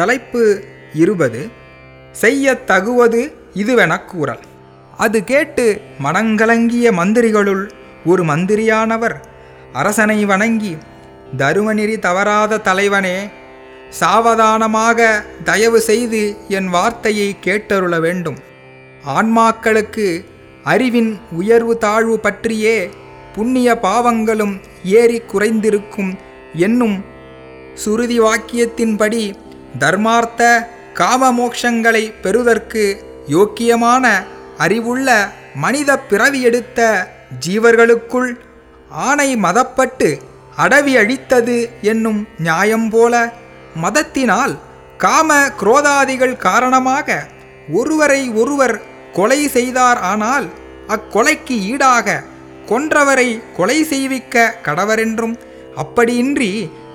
தலைப்பு இருபது செய்ய தகுவது இதுவென கூறல் அது கேட்டு மனங்கலங்கிய மந்திரிகளுள் ஒரு மந்திரியானவர் அரசனை வணங்கி தருமநெறி தவறாத தலைவனே சாவதானமாக தயவு செய்து என் வார்த்தையை கேட்டருள வேண்டும். ஆன்மாக்களுக்கு அறிவின் உயர்வு தாழ்வு பற்றியே புண்ணிய பாவங்களும் ஏறி குறைந்திருக்கும் என்னும் சுருதி வாக்கியத்தின்படி தர்மார்த்த காமமோக்ஷங்களை பெறுதற்கு யோக்கியமான அறிவுள்ள மனித பிறவி எடுத்த ஜீவர்களுக்குள் ஆணை மதப்பட்டு அடவி அழித்தது என்னும் நியாயம் போல மதத்தினால் காம குரோதாதிகள் காரணமாக ஒருவரை ஒருவர் கொலை செய்தார் ஆனால் அக்கொலைக்கு ஈடாக கொன்றவரை கொலை செய்விக்க கடவரென்றும் அப்படியின்றி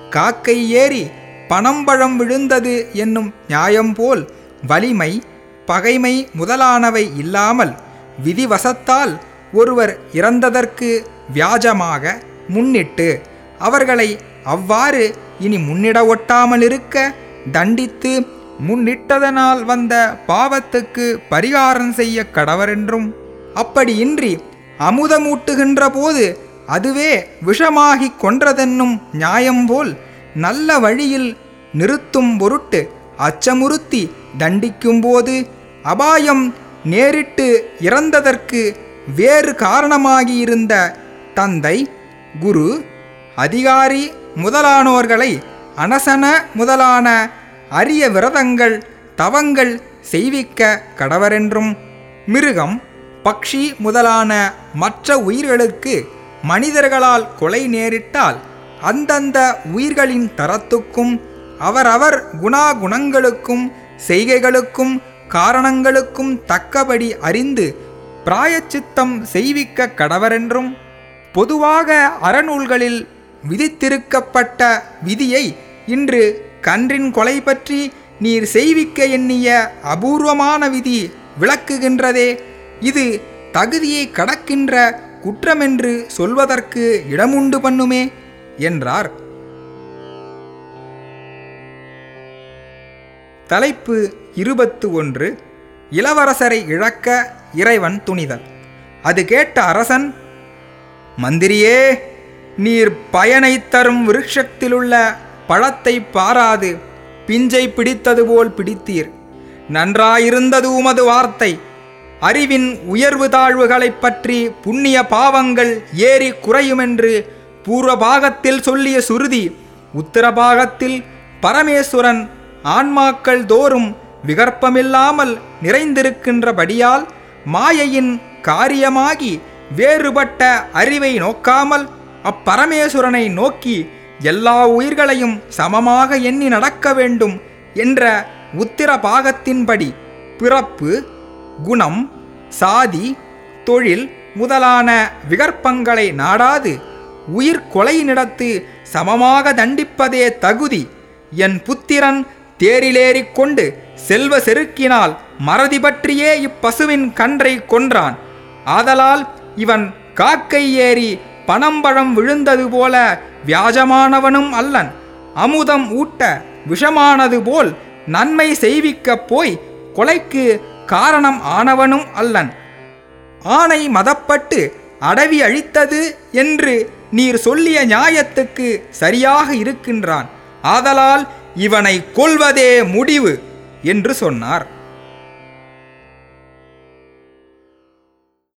காக்கை ஏறி பணம்பழம் விழுந்தது என்னும் நியாயம்போல் வலிமை பகைமை முதலானவை இல்லாமல் விதிவசத்தால் ஒருவர் இறந்ததற்கு வியாஜமாக முன்னிட்டு அவர்களை அவ்வாறு இனி முன்னிட ஒட்டாமல் இருக்க தண்டித்து முன்னிட்டதனால் வந்த பாவத்துக்கு பரிகாரம் செய்ய கடவரென்றும் அப்படியின்றி அமுதமூட்டுகின்ற போது அதுவே விஷமாகிக் கொன்றதென்னும் நியாயம்போல் நல்ல வழியில் நிறுத்தும் பொருட்டு அச்சமுறுத்தி தண்டிக்கும்போது அபாயம் நேரிட்டு இறந்ததற்கு வேறு காரணமாகியிருந்த தந்தை குரு அதிகாரி முதலானோர்களை அனசன முதலான அரிய விரதங்கள் தவங்கள் செய்விக்க கடவரென்றும் மிருகம் பக்ஷி முதலான மற்ற உயிர்களுக்கு மனிதர்களால் கொலை நேரிட்டால் அந்தந்த உயிர்களின் தரத்துக்கும் அவரவர் குணாகுணங்களுக்கும் செய்கைகளுக்கும் காரணங்களுக்கும் தக்கபடி அறிந்து பிராயச்சித்தம் செய்விக்க கடவரென்றும் பொதுவாக அறநூல்களில் விதித்திருக்கப்பட்ட விதியை இன்று கன்றின் கொலை பற்றி நீர் செய்விக்க எண்ணிய அபூர்வமான விதி விளக்குகின்றதே. இது தகுதியை கடக்கின்ற குற்றமென்று சொல்வதற்கு இடமுண்டு பண்ணுமே. என்றார். தலைப்பு இருபத்து ஒன்று. இளவரசரை இழக்க இறைவன் துணிதல். அது கேட்ட அரசன் மந்திரியே நீர் பயனை தரும் விருட்சத்திலுள்ள பழத்தை பாராது. பிஞ்சை பிடித்தது போல் பிடித்தீர். நன்றாயிருந்தது உமது வார்த்தை. அறிவின் உயர்வு தாழ்வுகளைப் பற்றி புண்ணிய பாவங்கள் ஏறி குறையுமென்று பூர்வ பாகத்தில் சொல்லிய சுருதி உத்தரபாகத்தில் பரமேஸ்வரன் ஆன்மாக்கள் தோறும் விகற்பமில்லாமல் நிறைந்திருக்கின்றபடியால் மாயையின் காரியமாகி வேறுபட்ட அறிவை நோக்காமல் அப்பரமேஸ்வரனை நோக்கி எல்லா உயிர்களையும் சமமாக எண்ணி நடக்க வேண்டும் என்ற உத்திர பாகத்தின்படி பிறப்பு குணம் சாதி தொழில் முதலான விகற்பங்களை நாடாது. உயிர் நடத்து சமமாக தண்டிப்பதே தகுதி. என் புத்திரன் தேரிலேறிக்கொண்டு செல்வ செருக்கினால் மறதி பற்றியே இப்பசுவின் கன்றை கொன்றான். ஆதலால் இவன் காக்கை ஏறி பணம்பழம் விழுந்தது போல வியாஜமானவனும் அல்லன். அமுதம் ஊட்ட விஷமானது போல் நன்மை செய்விக்கப் போய் கொலைக்கு காரணம் ஆனவனும் அல்லன். ஆணை மதப்பட்டு அடவி அழித்தது என்று நீர் சொல்லிய நியாயத்துக்கு சரியாக இருக்கின்றான். ஆதலால் இவனை கொல்வதே முடிவு என்று சொன்னார்.